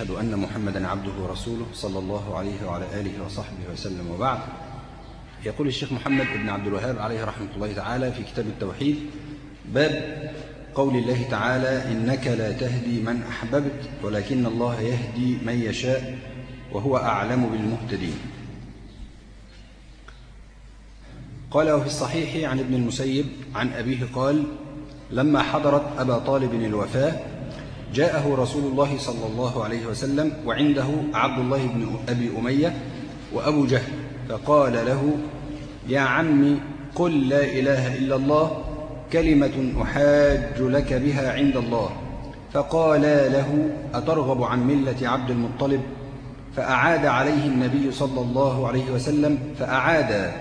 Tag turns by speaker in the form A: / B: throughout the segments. A: أشهد أن محمدا عبده ورسوله صلى الله عليه وعلى آله وصحبه وسلم وبعد يقول الشيخ محمد بن عبد الوهاب عليه رحمة الله تعالى في كتاب التوحيد باب قول الله تعالى إنك لا تهدي من أحببت ولكن الله يهدي من يشاء وهو أعلم بالمهتدين قال وفي الصحيح عن ابن المسيب عن أبيه قال لما حضرت أبا طالب الوفاة جاءه رسول الله صلى الله عليه وسلم وعنده عبد الله بن أبي أمية وأبو جهل فقال له يا عمي قل لا إله إلا الله كلمة أحاج لك بها عند الله فقالا له أترغب عن ملة عبد المطلب فأعاد عليه النبي صلى الله عليه وسلم فأعاد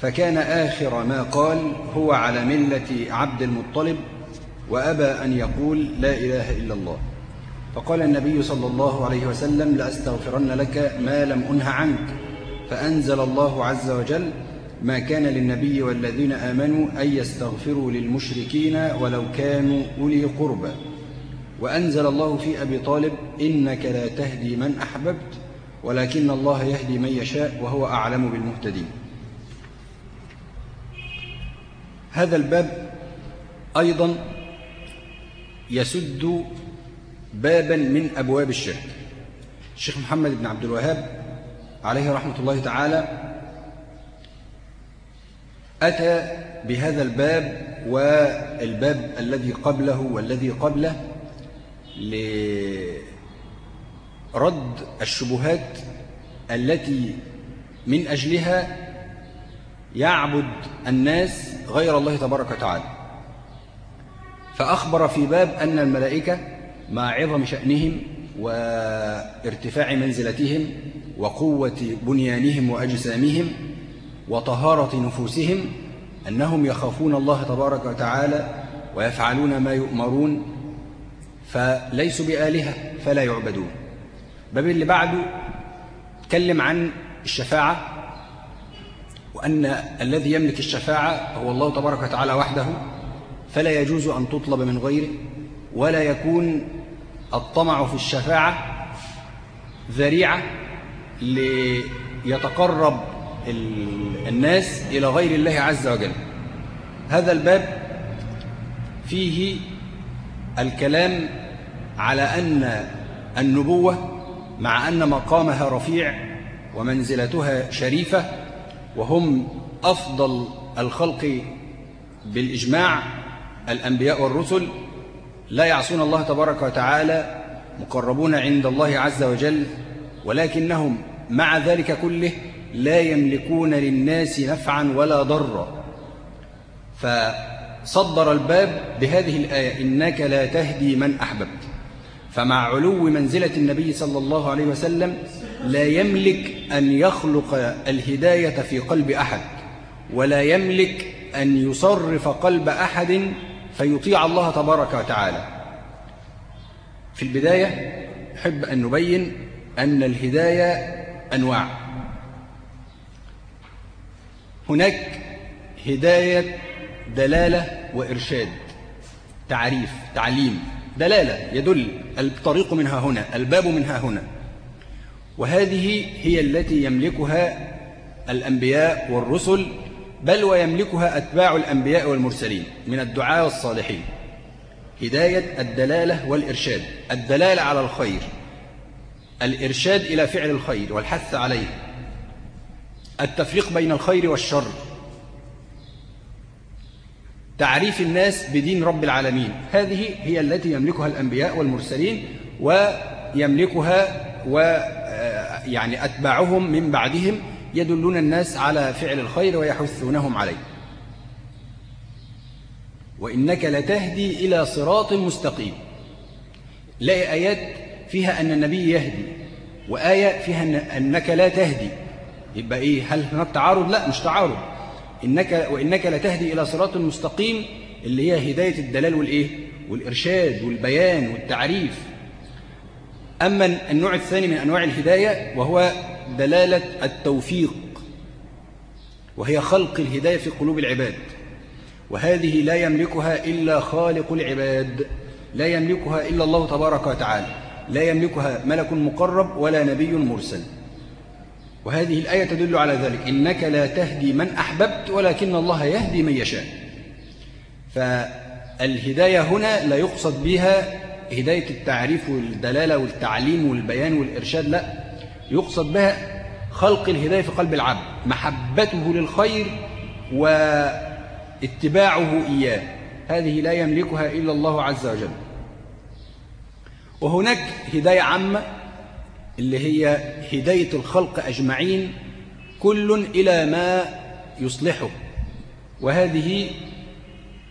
A: فكان آخر ما قال هو على ملة عبد المطلب وأبى أن يقول لا إله إلا الله فقال النبي صلى الله عليه وسلم لأستغفرن لك ما لم أنه عنك فأنزل الله عز وجل ما كان للنبي والذين آمنوا أن يستغفروا للمشركين ولو كانوا أولي قربى وأنزل الله في أبي طالب إنك لا تهدي من أحببت ولكن الله يهدي من يشاء وهو أعلم بالمهتدين هذا الباب أيضا يسد بابا من أبواب الشرك الشيخ محمد بن عبد الوهاب عليه رحمة الله تعالى أتى بهذا الباب والباب الذي قبله والذي قبله لرد الشبهات التي من أجلها يعبد الناس غير الله تبارك وتعالى فأخبر في باب أن الملائكة مع عظم شأنهم وارتفاع منزلتهم وقوة بنيانهم وأجسامهم وطهارة نفوسهم أنهم يخافون الله تبارك وتعالى ويفعلون ما يؤمرون فليسوا بآلهة فلا يعبدون باب اللي بعده تكلم عن الشفاعة وأن الذي يملك الشفاعة هو الله تبارك وتعالى وحده فلا يجوز أن تطلب من غيره ولا يكون الطمع في الشفاعة ذريعة ليتقرب الناس إلى غير الله عز وجل هذا الباب فيه الكلام على أن النبوة مع أن مقامها رفيع ومنزلتها شريفة وهم أفضل الخلق بالإجماع الأنبياء والرسل لا يعصون الله تبارك وتعالى مقربون عند الله عز وجل ولكنهم مع ذلك كله لا يملكون للناس نفعا ولا ضرا فصدر الباب بهذه الآية إنك لا تهدي من أحببت فمع علو منزلة النبي صلى الله عليه وسلم لا يملك أن يخلق الهداية في قلب أحد ولا يملك أن يصرف قلب أحد أن يطيع الله تبارك وتعالى في البداية أحب أن نبين أن الهداية أنواع هناك هداية دلالة وإرشاد تعريف تعليم دلالة يدل الطريق منها هنا الباب منها هنا وهذه هي التي يملكها الأنبياء والرسل بل ويملكها أتباع الأنبياء والمرسلين من الدعاء والصالحين هداية الدلالة والإرشاد الدلالة على الخير الإرشاد إلى فعل الخير والحث عليه التفريق بين الخير والشر تعريف الناس بدين رب العالمين هذه هي التي يملكها الأنبياء والمرسلين ويملكها ويعني آه، أتباعهم من بعدهم يدلون الناس على فعل الخير ويحثونهم عليه وإنك لتهدي إلى صراط مستقيم لاقي آيات فيها أن النبي يهدي وآية فيها أنك لا تهدي يبقى إيه هل هناك تعارض لا مش تعارض إنك وإنك لتهدي إلى صراط مستقيم اللي هي هداية الدلال والإيه والإرشاد والبيان والتعريف أما النوع الثاني من أنواع الهداية وهو دلالة التوفيق وهي خلق الهداية في قلوب العباد وهذه لا يملكها إلا خالق العباد لا يملكها إلا الله تبارك وتعالى لا يملكها ملك مقرب ولا نبي مرسل وهذه الآية تدل على ذلك إنك لا تهدي من أحببت ولكن الله يهدي من يشاء فالهداية هنا لا يقصد بها هداية التعريف والدلالة والتعليم والبيان والإرشاد لا يقصد بها خلق الهداية في قلب العبد محبته للخير واتباعه إياه هذه لا يملكها إلا الله عز وجل وهناك هداية عامة اللي هي هداية الخلق أجمعين كل إلى ما يصلحه وهذه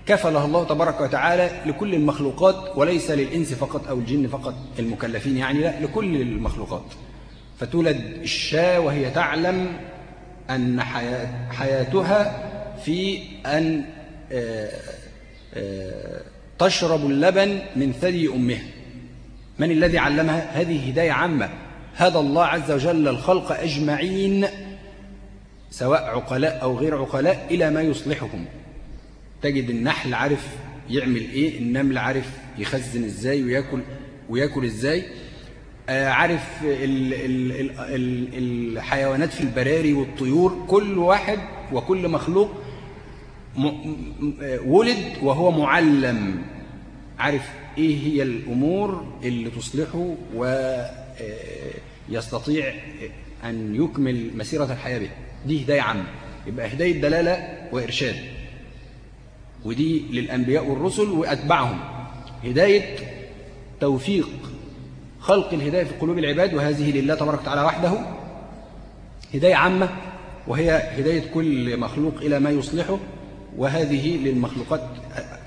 A: كفلها الله تبارك وتعالى لكل المخلوقات وليس للإنس فقط أو الجن فقط المكلفين يعني لا لكل المخلوقات فتولد الشاة وهي تعلم أن حياتها في أن آه، آه، تشرب اللبن من ثدي أمها من الذي علمها هذه هداية عامة هدى الله عز وجل الخلق أجمعين سواء عقلاء أو غير عقلاء إلى ما يصلحهم تجد النحل عارف يعمل إيه النمل عارف يخزن إزاي ويأكل, ويأكل إزاي آه، عارف الـ الـ الـ الحيوانات في البراري والطيور كل واحد وكل مخلوق آه، ولد وهو معلم عارف ايه هي الامور اللي تصلحه ويستطيع آه، ان يكمل مسيره الحياه بها دي هدايه عامه يبقى هدايه دلاله وارشاد ودي للانبياء والرسل واتبعهم هدايه توفيق خلق الهداية في قلوب العباد وهذه لله تبارك وتعالى وحده هداية عامة وهي هداية كل مخلوق إلى ما يصلحه وهذه للمخلوقات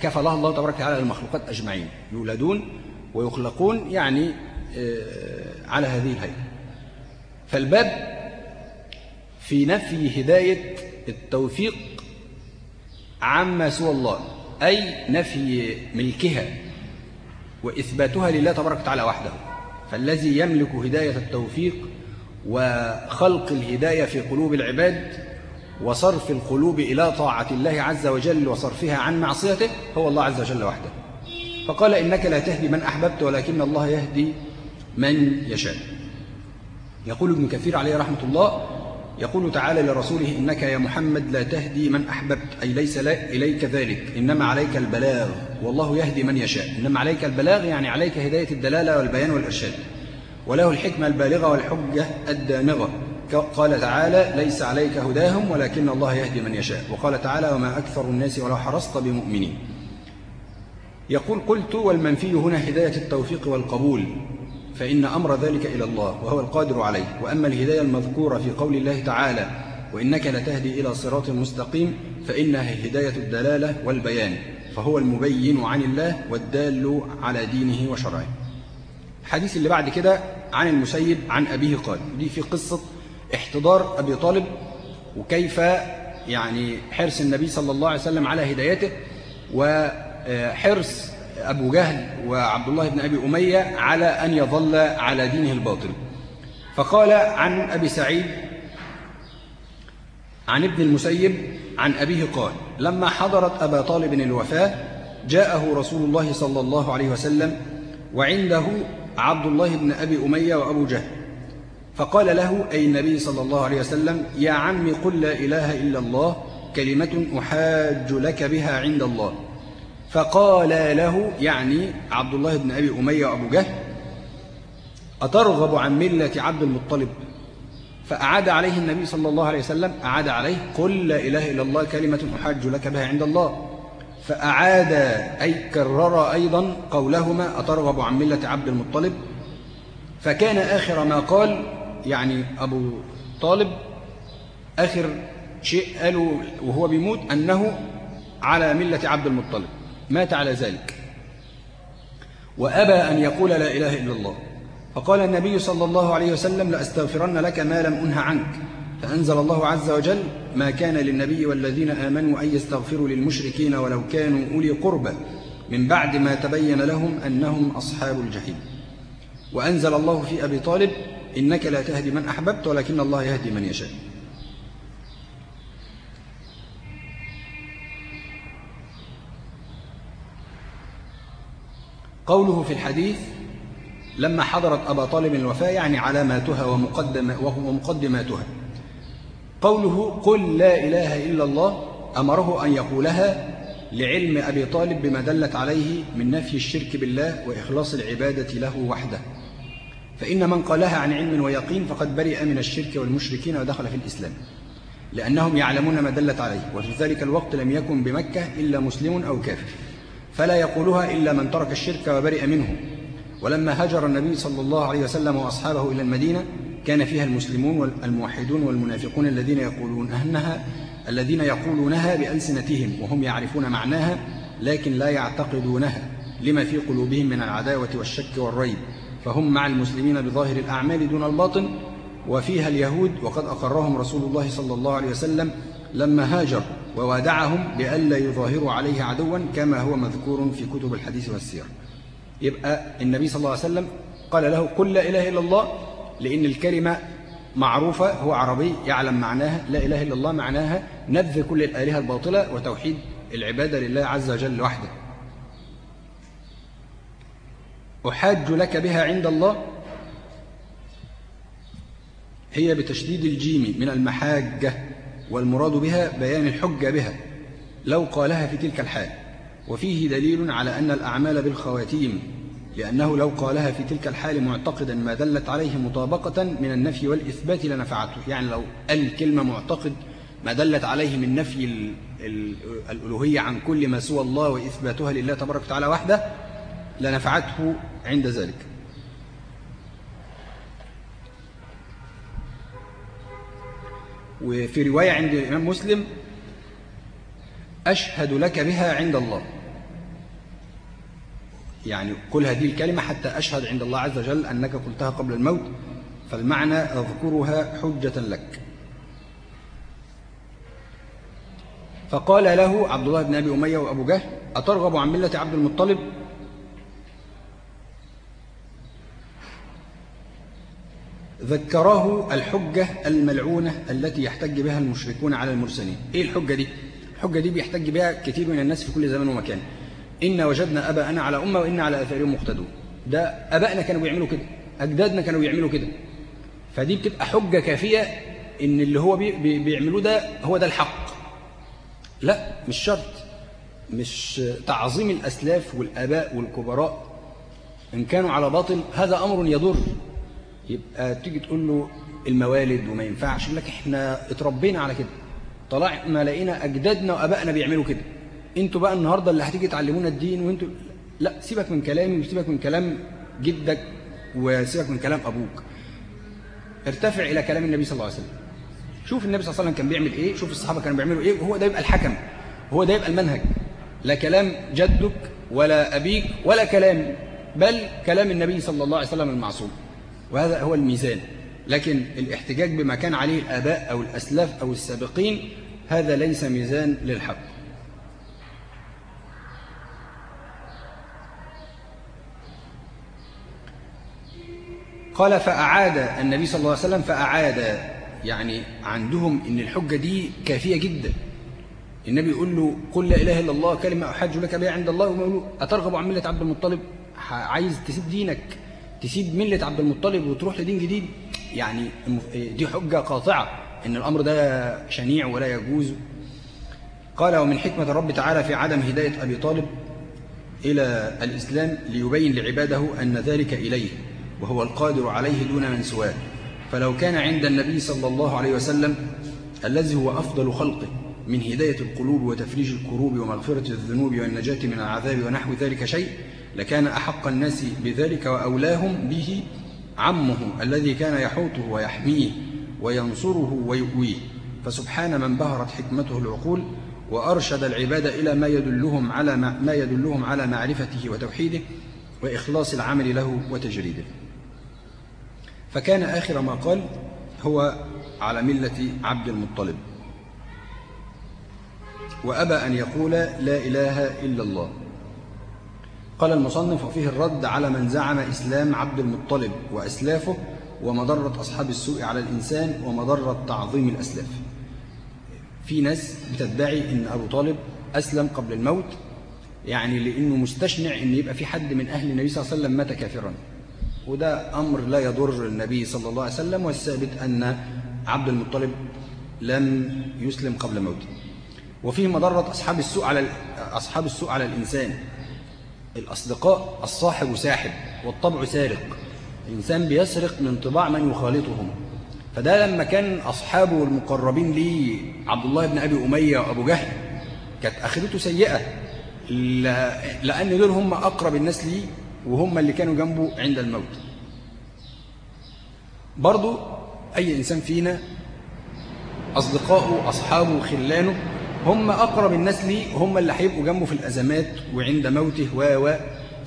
A: كفلها الله تبارك وتعالى للمخلوقات أجمعين يولدون ويخلقون يعني آه، على هذه الهيئة فالباب في نفي هداية التوفيق عما سوى الله أي نفي ملكها وإثباتها لله تبارك وتعالى وحده فالذي يملك هداية التوفيق وخلق الهداية في قلوب العباد وصرف القلوب إلى طاعة الله عز وجل وصرفها عن معصيته هو الله عز وجل وحده فقال إنك لا تهدي من أحببت ولكن الله يهدي من يشاء يقول ابن كثير عليه رحمة الله يقول تعالى لرسوله إنك يا محمد لا تهدي من أحببت أي ليس لا إليك ذلك إنما عليك البلاغ والله يهدي من يشاء إنما عليك البلاغ يعني عليك هداية الدلالة والبيان والإرشاد وله الحكمة البالغة والحجة الدامغة قال تعالى ليس عليك هداهم ولكن الله يهدي من يشاء وقال تعالى وما أكثر الناس ولو حرصت بمؤمنين يقول قلت والمنفي هنا هداية التوفيق والقبول فإن أمر ذلك إلى الله وهو القادر عليه وأما الهداية المذكورة في قول الله تعالى وإنك لتهدي إلى صراط مستقيم فإنها هداية الدلالة والبيان فهو المبين عن الله والدال على دينه وشرعه الحديث اللي بعد كده عن المسيب عن أبيه قال دي في قصة احتضار أبي طالب وكيف يعني حرص النبي صلى الله عليه وسلم على هدايته وحرص أبو جهل وعبد الله بن أبي أمية على أن يظل على دينه الباطل فقال عن أبي سعيد عن ابن المسيب عن أبيه قال لما حضرت أبا طالب الوفاة جاءه رسول الله صلى الله عليه وسلم وعنده عبد الله بن أبي أمية وأبو جهل فقال له أي النبي صلى الله عليه وسلم يا عم قل لا إله إلا الله كلمة أحاج لك بها عند الله فقال له يعني عبد الله بن أبي أمية وأبو جهل أترغب عن ملة عبد المطلب فأعاد عليه النبي صلى الله عليه وسلم أعاد عليه قل لا إله إلا الله كلمة أحج لك بها عند الله فأعاد أي كرر أيضا قولهما أترغب عن ملة عبد المطلب فكان آخر ما قال يعني أبو طالب آخر شيء قاله وهو بيموت أنه على ملة عبد المطلب مات على ذلك وأبى أن يقول لا إله إلا الله فقال النبي صلى الله عليه وسلم لأستغفرن لك ما لم أنه عنك فأنزل الله عز وجل ما كان للنبي والذين آمنوا أن يستغفروا للمشركين ولو كانوا أولي قربى من بعد ما تبين لهم أنهم أصحاب الجحيم وأنزل الله في أبي طالب إنك لا تهدي من أحببت ولكن الله يهدي من يشاء قوله في الحديث لما حضرت أبا طالب الوفاة يعني علاماتها ومقدم ومقدماتها قوله قل لا إله إلا الله أمره أن يقولها لعلم أبي طالب بما دلت عليه من نفي الشرك بالله وإخلاص العبادة له وحده فإن من قالها عن علم ويقين فقد برئ من الشرك والمشركين ودخل في الإسلام لأنهم يعلمون ما دلت عليه وفي ذلك الوقت لم يكن بمكة إلا مسلم أو كافر فلا يقولها إلا من ترك الشرك وبرئ منه ولما هجر النبي صلى الله عليه وسلم وأصحابه إلى المدينة كان فيها المسلمون والموحدون والمنافقون الذين يقولون أنها الذين يقولونها بألسنتهم وهم يعرفون معناها لكن لا يعتقدونها لما في قلوبهم من العداوة والشك والريب فهم مع المسلمين بظاهر الأعمال دون الباطن وفيها اليهود وقد أقرهم رسول الله صلى الله عليه وسلم لما هاجر ووادعهم لئلا يظاهروا عليه عدوا كما هو مذكور في كتب الحديث والسير يبقى النبي صلى الله عليه وسلم قال له قل لا إله إلا الله لأن الكلمة معروفة هو عربي يعلم معناها لا إله إلا الله معناها نذ كل الآلهة الباطلة وتوحيد العبادة لله عز وجل وحده أحاج لك بها عند الله هي بتشديد الجيم من المحاجة والمراد بها بيان الحجة بها لو قالها في تلك الحال وفيه دليل على أن الأعمال بالخواتيم لأنه لو قالها في تلك الحال معتقدا ما دلت عليه مطابقة من النفي والإثبات لنفعته يعني لو قال كلمة معتقد ما دلت عليه من نفي الألوهية عن كل ما سوى الله وإثباتها لله تبارك وتعالى وحده لنفعته عند ذلك وفي رواية عند الإمام مسلم أشهد لك بها عند الله يعني قل هذه الكلمة حتى أشهد عند الله عز وجل أنك قلتها قبل الموت فالمعنى أذكرها حجة لك فقال له عبد الله بن أبي أمية وأبو جهل أترغب عن ملة عبد المطلب ذكره الحجة الملعونة التي يحتج بها المشركون على المرسلين إيه الحجة دي؟ الحجة دي بيحتج بها كثير من الناس في كل زمان ومكان إن وجدنا أباءنا على أمة وإن على أثارهم مقتدون ده أبائنا كانوا بيعملوا كده أجدادنا كانوا بيعملوا كده فدي بتبقى حجة كافية إن اللي هو بيعملوه ده هو ده الحق لا مش شرط مش تعظيم الأسلاف والآباء والكبراء إن كانوا على باطل هذا أمر يضر يبقى تيجي تقول له الموالد وما ينفعش يقول لك احنا اتربينا على كده طلعنا لقينا اجدادنا وابائنا بيعملوا كده انتوا بقى النهارده اللي هتيجي تعلمونا الدين وانتوا لا سيبك من كلامي وسيبك من كلام جدك وسيبك من كلام ابوك ارتفع الى كلام النبي صلى الله عليه وسلم شوف النبي صلى الله عليه وسلم كان بيعمل ايه شوف الصحابه كانوا بيعملوا ايه وهو ده يبقى الحكم هو ده يبقى المنهج لا كلام جدك ولا ابيك ولا كلام بل كلام النبي صلى الله عليه وسلم المعصوم وهذا هو الميزان لكن الاحتجاج بما كان عليه الآباء أو الأسلاف أو السابقين هذا ليس ميزان للحق قال فأعاد النبي صلى الله عليه وسلم فأعاد يعني عندهم إن الحجة دي كافية جدا النبي يقول له قل لا إله إلا الله كلمة أحج لك بها عند الله وما يقول له أترغب عن ملة عبد المطلب عايز تسيب دينك تسيب ملة عبد المطلب وتروح لدين جديد يعني دي حجة قاطعة إن الأمر ده شنيع ولا يجوز قال ومن حكمة الرب تعالى في عدم هداية أبي طالب إلى الإسلام ليبين لعباده أن ذلك إليه وهو القادر عليه دون من سواه فلو كان عند النبي صلى الله عليه وسلم الذي هو أفضل خلقه من هداية القلوب وتفريج الكروب ومغفرة الذنوب والنجاة من العذاب ونحو ذلك شيء لكان أحق الناس بذلك وأولاهم به عمه الذي كان يحوطه ويحميه وينصره ويؤويه فسبحان من بهرت حكمته العقول وأرشد العباد إلى ما يدلهم على ما يدلهم على معرفته وتوحيده وإخلاص العمل له وتجريده فكان آخر ما قال هو على ملة عبد المطلب وأبى أن يقول لا إله إلا الله قال المصنف وفيه الرد على من زعم إسلام عبد المطلب وأسلافه ومضرة أصحاب السوء على الإنسان ومضرة تعظيم الأسلاف في ناس بتدعي إن أبو طالب أسلم قبل الموت يعني لأنه مستشنع إن يبقى في حد من أهل النبي صلى الله عليه وسلم مات كافرا وده أمر لا يضر النبي صلى الله عليه وسلم والثابت أن عبد المطلب لم يسلم قبل موته وفيه مضرة أصحاب السوء على أصحاب السوء على الإنسان الأصدقاء الصاحب ساحب والطبع سارق الإنسان بيسرق من طباع من يخالطهم فده لما كان أصحابه المقربين ليه عبد الله بن أبي أمية وأبو جهل كانت آخرته سيئة لأن دول هم أقرب الناس ليه وهم اللي كانوا جنبه عند الموت برضو أي إنسان فينا أصدقائه أصحابه خلانه هم أقرب الناس ليه هم اللي هيبقوا جنبه في الأزمات وعند موته و و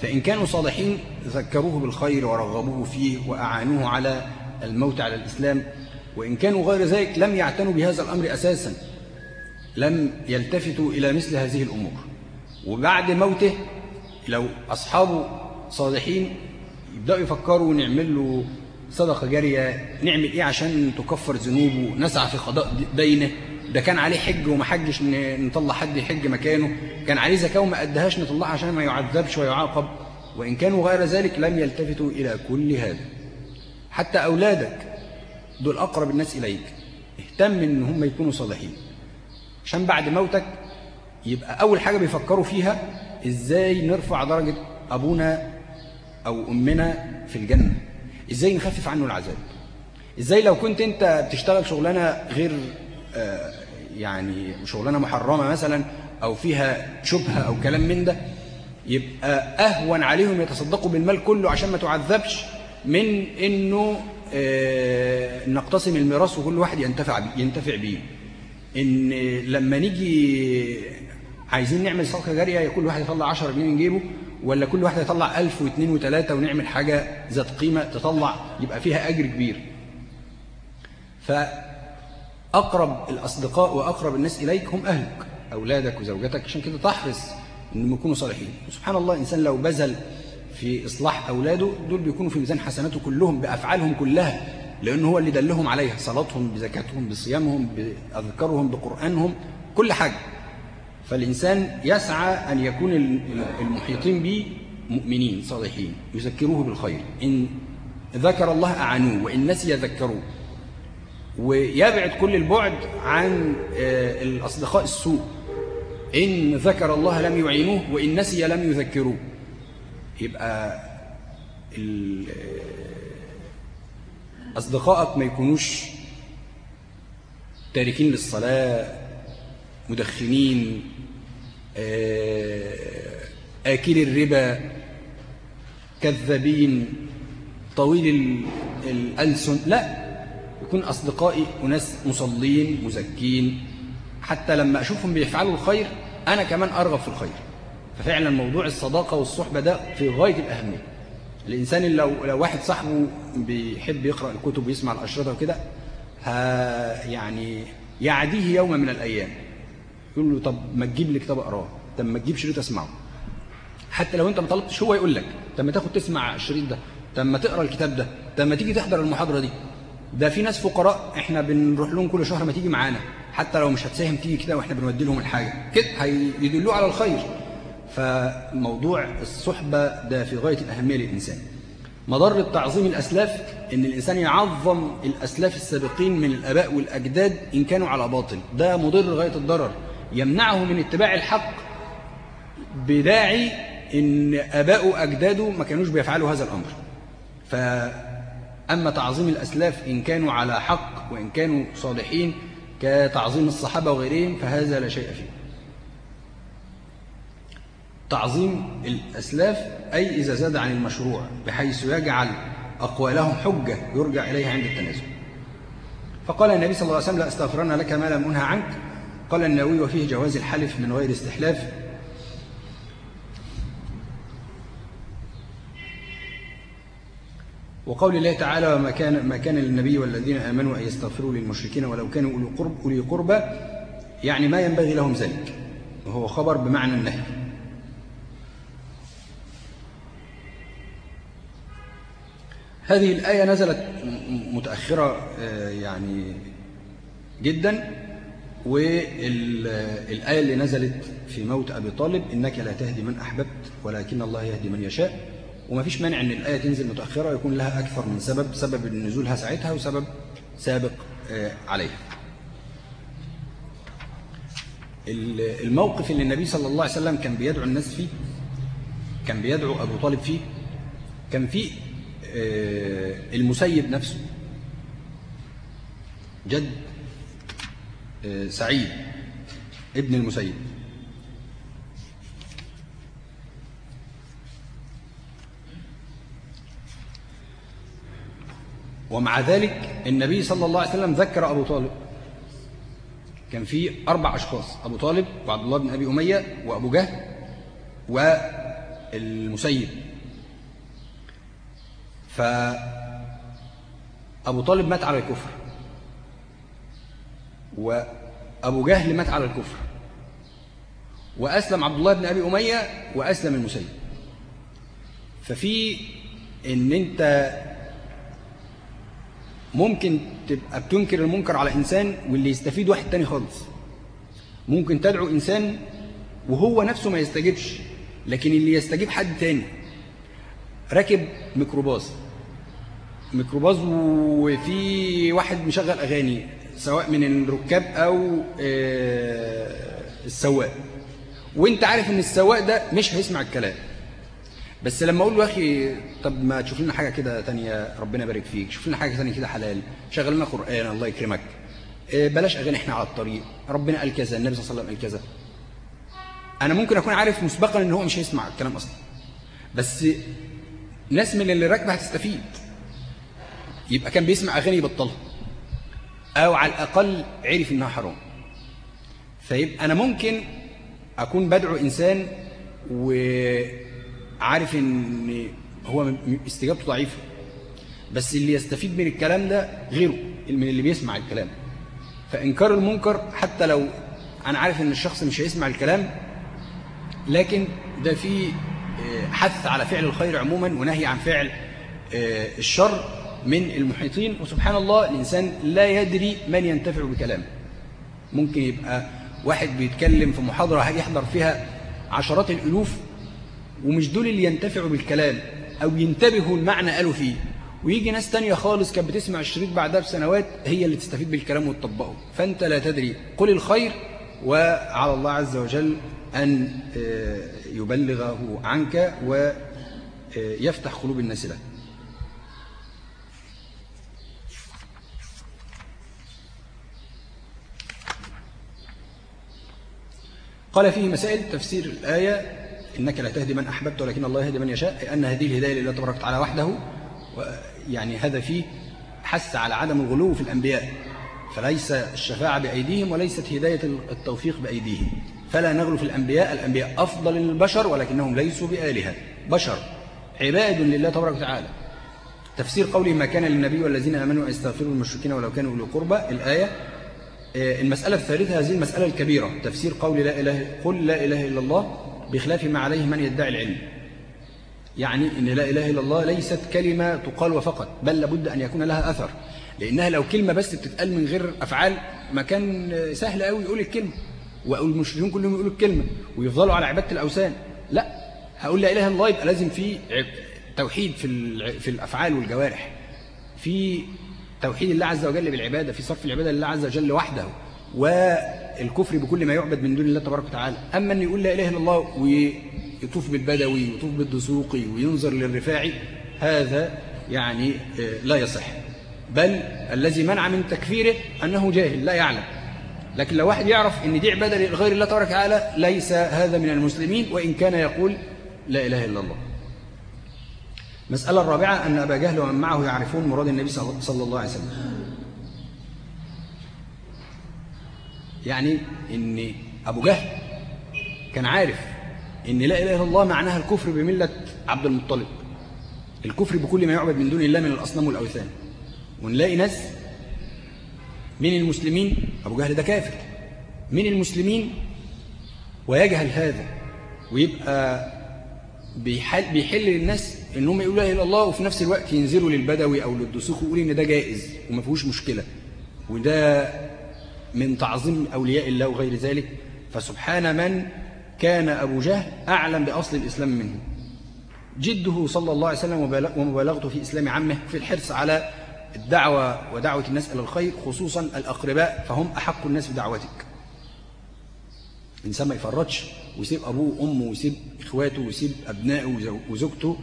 A: فإن كانوا صالحين ذكروه بالخير ورغبوه فيه وأعانوه على الموت على الإسلام وإن كانوا غير ذلك لم يعتنوا بهذا الأمر أساسا لم يلتفتوا إلى مثل هذه الأمور وبعد موته لو أصحابه صالحين يبدأوا يفكروا نعمل له صدقة جارية نعمل إيه عشان تكفر ذنوبه نسعى في قضاء دينه ده كان عليه حج وما حجش نطلع حد يحج مكانه كان عليه زكاة وما اداهاش نطلعها عشان ما يعذبش ويعاقب وإن كانوا غير ذلك لم يلتفتوا إلى كل هذا حتى أولادك دول أقرب الناس إليك اهتم إن هم يكونوا صالحين عشان بعد موتك يبقى أول حاجة بيفكروا فيها إزاي نرفع درجة أبونا أو أمنا في الجنة إزاي نخفف عنه العذاب إزاي لو كنت أنت بتشتغل شغلانة غير آه، يعني شغلانة محرمة مثلا أو فيها شبهة أو كلام من ده يبقى أهون عليهم يتصدقوا بالمال كله عشان ما تعذبش من إنه آه، نقتسم الميراث وكل واحد ينتفع ينتفع بيه إن لما نيجي عايزين نعمل صدقة جارية كل واحد يطلع 10 جنيه من جيبه ولا كل واحد يطلع 1000 و2 و3 ونعمل حاجة ذات قيمة تطلع يبقى فيها أجر كبير ف أقرب الأصدقاء وأقرب الناس إليك هم أهلك أولادك وزوجتك عشان كده تحرص أنهم يكونوا صالحين وسبحان الله إنسان لو بذل في إصلاح أولاده دول بيكونوا في ميزان حسناته كلهم بأفعالهم كلها لأنه هو اللي دلهم عليها صلاتهم بزكاتهم بصيامهم بأذكارهم بقرآنهم كل حاجة فالإنسان يسعى أن يكون المحيطين به مؤمنين صالحين يذكروه بالخير إن ذكر الله أعانوه وإن نسي ذكروه ويبعد كل البعد عن آه، الأصدقاء السوء إن ذكر الله لم يعينوه وإن نسي لم يذكروه يبقى آه، أصدقائك ما يكونوش تاركين للصلاة مدخنين آه، آكل الربا كذابين طويل الألسن لا يكون أصدقائي أناس مصلين مزكين حتى لما أشوفهم بيفعلوا الخير أنا كمان أرغب في الخير ففعلا موضوع الصداقة والصحبة ده في غاية الأهمية الإنسان لو, لو واحد صاحبه بيحب يقرأ الكتب ويسمع الأشرطة وكده يعني يعديه يوم من الأيام يقول له طب ما تجيب لي كتاب أقراه طب ما تجيب شريط أسمعه حتى لو أنت ما طلبتش هو يقول لك طب ما تاخد تسمع الشريط ده طب ما تقرا الكتاب ده طب ما تيجي تحضر المحاضره دي ده في ناس فقراء احنا بنروح لهم كل شهر ما تيجي معانا حتى لو مش هتساهم تيجي كده واحنا بنودي لهم الحاجه كده هيدلوه على الخير فموضوع الصحبه ده في غايه الاهميه للانسان مضرة تعظيم الأسلاف إن الإنسان يعظم الأسلاف السابقين من الآباء والأجداد إن كانوا على باطل ده مضر غاية الضرر يمنعه من اتباع الحق بداعي إن آباؤه أجداده ما كانوش بيفعلوا هذا الأمر ف أما تعظيم الأسلاف إن كانوا على حق وإن كانوا صالحين كتعظيم الصحابة وغيرهم فهذا لا شيء فيه تعظيم الأسلاف أي إذا زاد عن المشروع بحيث يجعل أقوالهم حجة يرجع إليها عند التنازل فقال النبي صلى الله عليه وسلم لا استغفرن لك ما لم أنهى عنك قال النووي وفيه جواز الحلف من غير استحلاف وقول الله تعالى وما كان ما كان للنبي والذين امنوا ان يستغفروا للمشركين ولو كانوا اولي قرب اولي قربى يعني ما ينبغي لهم ذلك وهو خبر بمعنى النهي هذه الآية نزلت متأخرة آه، يعني جدا والآية اللي نزلت في موت أبي طالب إنك لا تهدي من أحببت ولكن الله يهدي من يشاء وما فيش مانع أن الآية تنزل متأخرة ويكون لها أكثر من سبب سبب نزولها ساعتها وسبب سابق آه، عليها الموقف اللي النبي صلى الله عليه وسلم كان بيدعو الناس فيه كان بيدعو أبو طالب فيه كان فيه آه، المسيب نفسه جد آه، سعيد ابن المسيب ومع ذلك النبي صلى الله عليه وسلم ذكر أبو طالب كان في أربع أشخاص أبو طالب وعبد الله بن أبي أمية وأبو جهل والمسيب فأبو طالب مات على الكفر وأبو جهل مات على الكفر وأسلم عبد الله بن أبي أمية وأسلم المسيب ففي إن أنت ممكن تبقى بتنكر المنكر على إنسان واللي يستفيد واحد تاني خالص ممكن تدعو إنسان وهو نفسه ما يستجيبش لكن اللي يستجيب حد تاني راكب ميكروباص ميكروباص وفي واحد مشغل أغاني سواء من الركاب أو آه، السواق وانت عارف ان السواق ده مش هيسمع الكلام بس لما اقول له يا اخي طب ما تشوف لنا حاجه كده تانية ربنا يبارك فيك شوف لنا حاجه ثانيه كده حلال شغل لنا قران الله يكرمك إيه، بلاش اغاني احنا على الطريق ربنا قال كذا النبي صلى الله عليه وسلم قال كذا انا ممكن اكون عارف مسبقا ان هو مش هيسمع الكلام اصلا بس ناس من اللي راكبه هتستفيد يبقى كان بيسمع اغاني يبطلها او على الاقل عرف انها حرام فيبقى انا ممكن اكون بدعو انسان و عارف ان هو استجابته ضعيفه بس اللي يستفيد من الكلام ده غيره من اللي بيسمع الكلام فانكار المنكر حتى لو انا عارف ان الشخص مش هيسمع الكلام لكن ده في آه، حث على فعل الخير عموما ونهي عن فعل آه، الشر من المحيطين وسبحان الله الإنسان لا يدري من ينتفع بكلامه ممكن يبقى واحد بيتكلم في محاضرة هيحضر فيها عشرات الألوف ومش دول اللي ينتفعوا بالكلام أو ينتبهوا المعنى قالوا فيه ويجي ناس تانية خالص كانت بتسمع الشريط بعدها بسنوات هي اللي تستفيد بالكلام وتطبقه فأنت لا تدري قل الخير وعلى الله عز وجل أن آه، يبلغه عنك ويفتح آه، قلوب الناس له قال فيه مسائل تفسير الآية إنك لا تهدي من أحببت ولكن الله يهدي من يشاء أي أن هذه الهداية لله تبارك وتعالى وحده يعني هذا فيه حث على عدم الغلو في الأنبياء فليس الشفاعة بأيديهم وليست هداية التوفيق بأيديهم فلا نغلو في الأنبياء الأنبياء أفضل البشر ولكنهم ليسوا بآلهة بشر عباد لله تبارك وتعالى تفسير قوله ما كان للنبي والذين آمنوا أن يستغفروا المشركين ولو كانوا أولي قربى الآية آه، المسألة الثالثة هذه المسألة الكبيرة تفسير قول لا إله قل لا إله إلا الله بخلاف ما عليه من يدعي العلم يعني أن لا إله إلا الله ليست كلمة تقال وفقط بل لابد أن يكون لها أثر لأنها لو كلمة بس بتتقال من غير أفعال ما كان سهل قوي يقول الكلمة والمشركون كلهم يقولوا الكلمة ويفضلوا على عبادة الأوثان لا هقول لا إله إلا الله يبقى لازم في توحيد في في الأفعال والجوارح في توحيد الله عز وجل بالعبادة في صرف العبادة لله عز وجل وحده و الكفر بكل ما يعبد من دون الله تبارك وتعالى أما أن يقول لا إله إلا الله ويطوف بالبدوي ويطوف بالدسوقي وينظر للرفاعي هذا يعني آه، لا يصح بل الذي منع من تكفيره أنه جاهل لا يعلم لكن لو واحد يعرف أن دي عبادة لغير الله تبارك وتعالى ليس هذا من المسلمين وإن كان يقول لا إله إلا الله مسألة الرابعة أن أبا جهل ومن معه يعرفون مراد النبي صلى الله عليه وسلم يعني ان ابو جهل كان عارف ان لا اله الا الله معناها الكفر بمله عبد المطلب الكفر بكل ما يعبد من دون الله من الاصنام والاوثان ونلاقي ناس من المسلمين ابو جهل ده كافر من المسلمين ويجهل هذا ويبقى بيحل, بيحل للناس ان هم يقولوا لا اله الا الله وفي نفس الوقت ينزلوا للبدوي او للدسوخ ويقولوا ان ده جائز وما فيهوش مشكله وده من تعظيم أولياء الله وغير ذلك فسبحان من كان أبو جهل أعلم بأصل الإسلام منه جده صلى الله عليه وسلم ومبالغته في إسلام عمه في الحرص على الدعوة ودعوة الناس إلى الخير خصوصا الأقرباء فهم أحق الناس بدعوتك الإنسان ما يفرطش ويسيب أبوه وأمه ويسيب إخواته ويسيب أبنائه وزوجته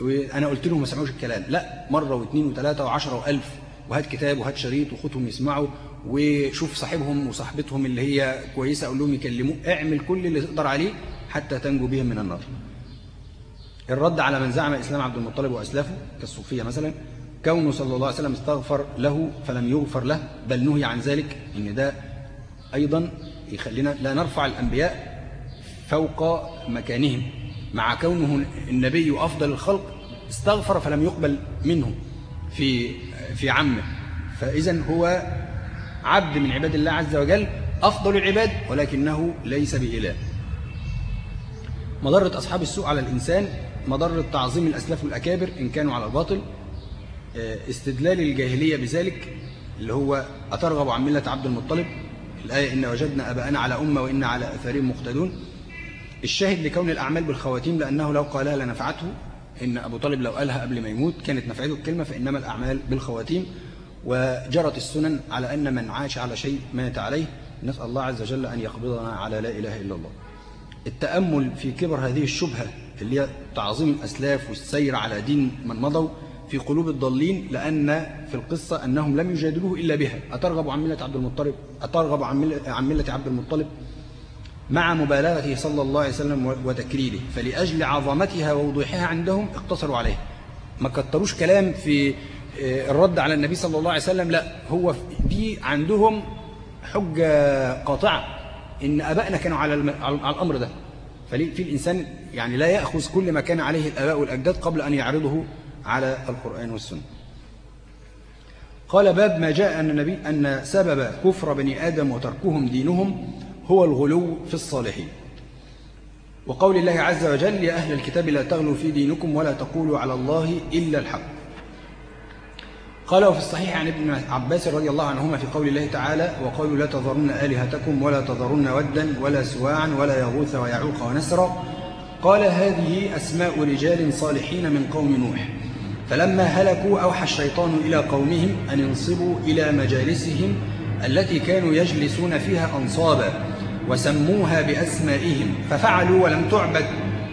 A: وأنا قلت لهم ما سمعوش الكلام لا مرة واثنين وثلاثة وعشرة وألف وهات كتاب وهات شريط وخدهم يسمعوا وشوف صاحبهم وصاحبتهم اللي هي كويسة أقول لهم يكلموه اعمل كل اللي تقدر عليه حتى تنجو بهم من النار الرد على من زعم إسلام عبد المطلب وأسلافه كالصوفية مثلا كونه صلى الله عليه وسلم استغفر له فلم يغفر له بل نهي عن ذلك إن ده أيضا يخلينا لا نرفع الأنبياء فوق مكانهم مع كونه النبي أفضل الخلق استغفر فلم يقبل منه في في عمه فإذا هو عبد من عباد الله عز وجل أفضل العباد ولكنه ليس بإله مضرة أصحاب السوء على الإنسان مضرة تعظيم الأسلاف والأكابر إن كانوا على الباطل آه، استدلال الجاهلية بذلك اللي هو أترغب عن ملة عبد المطلب الآية إن وجدنا أباءنا على أمة وإن على أثارهم مقتدون الشاهد لكون الأعمال بالخواتيم لأنه لو قالها لنفعته إن أبو طالب لو قالها قبل ما يموت كانت نفعته الكلمة فإنما الأعمال بالخواتيم وجرت السنن على أن من عاش على شيء مات عليه نسأل الله عز وجل أن يقبضنا على لا إله إلا الله التأمل في كبر هذه الشبهة اللي هي تعظيم الأسلاف والسير على دين من مضوا في قلوب الضالين لأن في القصة أنهم لم يجادلوه إلا بها أترغب عن ملة عبد المطلب أترغب عن ملة عبد المطلب مع مبالغته صلى الله عليه وسلم وتكريره فلأجل عظمتها ووضوحها عندهم اقتصروا عليها ما كتروش كلام في آه، الرد على النبي صلى الله عليه وسلم لا هو دي عندهم حجة قاطعة إن آبائنا كانوا على الأمر ده فليه في الإنسان يعني لا يأخذ كل ما كان عليه الآباء والأجداد قبل أن يعرضه على القرآن والسنة قال باب ما جاء أن, النبي أن سبب كفر بني آدم وتركهم دينهم هو الغلو في الصالحين وقول الله عز وجل يا أهل الكتاب لا تغلوا في دينكم ولا تقولوا على الله إلا الحق قال وفي الصحيح عن ابن عباس رضي الله عنهما في قول الله تعالى وقالوا لا تذرن آلهتكم ولا تذرن ودا ولا سواعا ولا يغوث ويعوق ونسرا قال هذه أسماء رجال صالحين من قوم نوح فلما هلكوا أوحى الشيطان إلى قومهم أن انصبوا إلى مجالسهم التي كانوا يجلسون فيها أنصابا وسموها بأسمائهم ففعلوا ولم تعبد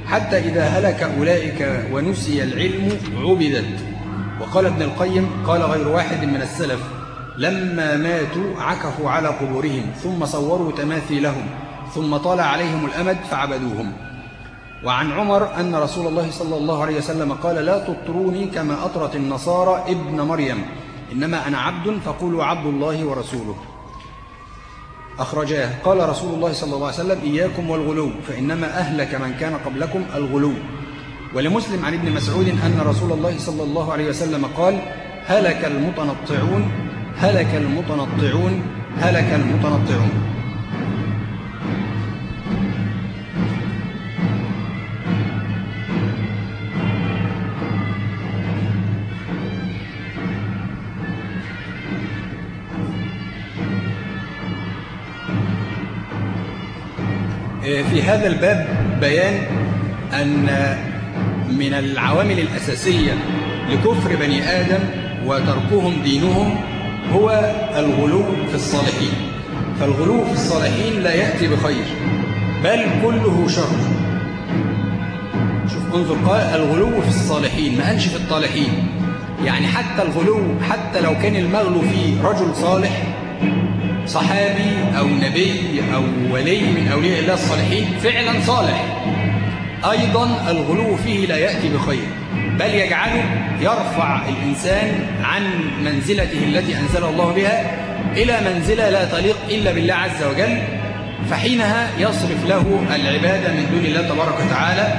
A: حتى إذا هلك أولئك ونسي العلم عبدت وقال ابن القيم قال غير واحد من السلف لما ماتوا عكفوا على قبورهم ثم صوروا تماثيلهم ثم طال عليهم الأمد فعبدوهم وعن عمر أن رسول الله صلى الله عليه وسلم قال لا تطروني كما أطرت النصارى ابن مريم إنما أنا عبد فقولوا عبد الله ورسوله أخرجاه قال رسول الله صلى الله عليه وسلم إياكم والغلو فإنما أهلك من كان قبلكم الغلو ولمسلم عن ابن مسعود أن رسول الله صلى الله عليه وسلم قال هلك المتنطعون هلك المتنطعون هلك المتنطعون إيه، في هذا الباب بيان أن من العوامل الأساسية لكفر بني آدم وتركهم دينهم هو الغلو في الصالحين فالغلو في الصالحين لا يأتي بخير بل كله شر شوف انظر قال الغلو في الصالحين ما قالش في الطالحين يعني حتى الغلو حتى لو كان المغلو فيه رجل صالح صحابي أو نبي أو ولي من أولياء الله الصالحين فعلا صالح أيضا الغلو فيه لا يأتي بخير بل يجعله يرفع الإنسان عن منزلته التي أنزل الله بها إلى منزلة لا تليق إلا بالله عز وجل فحينها يصرف له العبادة من دون الله تبارك وتعالى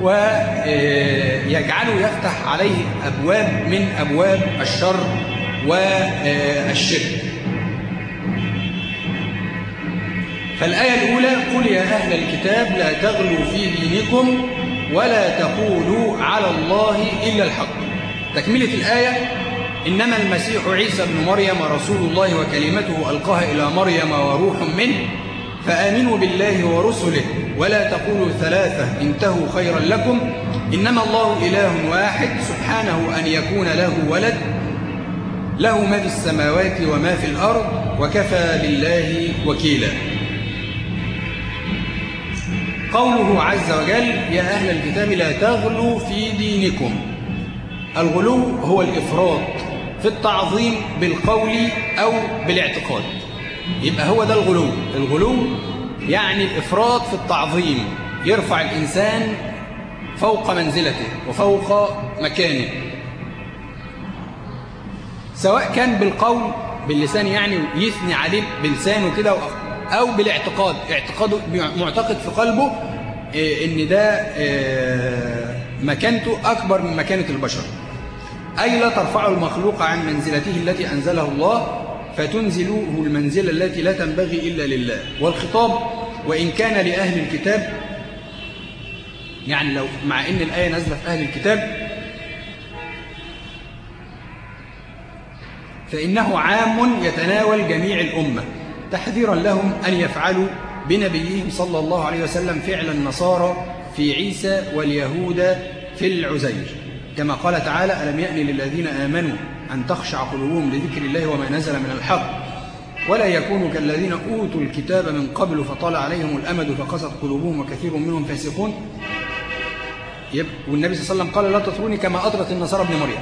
A: ويجعله يفتح عليه أبواب من أبواب الشر والشرك فالآية الأولى قل يا أهل الكتاب لا تغلوا في دينكم ولا تقولوا على الله إلا الحق تكملة الآية إنما المسيح عيسى بن مريم رسول الله وكلمته ألقاها إلى مريم وروح منه فآمنوا بالله ورسله ولا تقولوا ثلاثة انتهوا خيرا لكم إنما الله إله واحد سبحانه أن يكون له ولد له ما في السماوات وما في الأرض وكفى بالله وكيلا قوله عز وجل يا أهل الكتاب لا تغلوا في دينكم الغلو هو الإفراط في التعظيم بالقول أو بالاعتقاد يبقى هو ده الغلو الغلو يعني الإفراط في التعظيم يرفع الإنسان فوق منزلته وفوق مكانه سواء كان بالقول باللسان يعني يثني عليه بلسانه كده أو بالاعتقاد اعتقاده معتقد في قلبه آه، إن ده آه، مكانته أكبر من مكانة البشر أي لا ترفع المخلوق عن منزلته التي أنزله الله فتنزلوه المنزلة التي لا تنبغي إلا لله والخطاب وإن كان لأهل الكتاب يعني لو مع إن الآية نازلة في أهل الكتاب فإنه عام يتناول جميع الأمة تحذيرا لهم أن يفعلوا بنبيهم صلى الله عليه وسلم فعل النصارى في عيسى واليهود في العزير كما قال تعالى ألم يأن للذين آمنوا أن تخشع قلوبهم لذكر الله وما نزل من الحق ولا يكونوا كالذين أوتوا الكتاب من قبل فطال عليهم الأمد فقست قلوبهم وكثير منهم فاسقون والنبي صلى الله عليه وسلم قال لا تطروني كما أطرت النصارى ابن مريم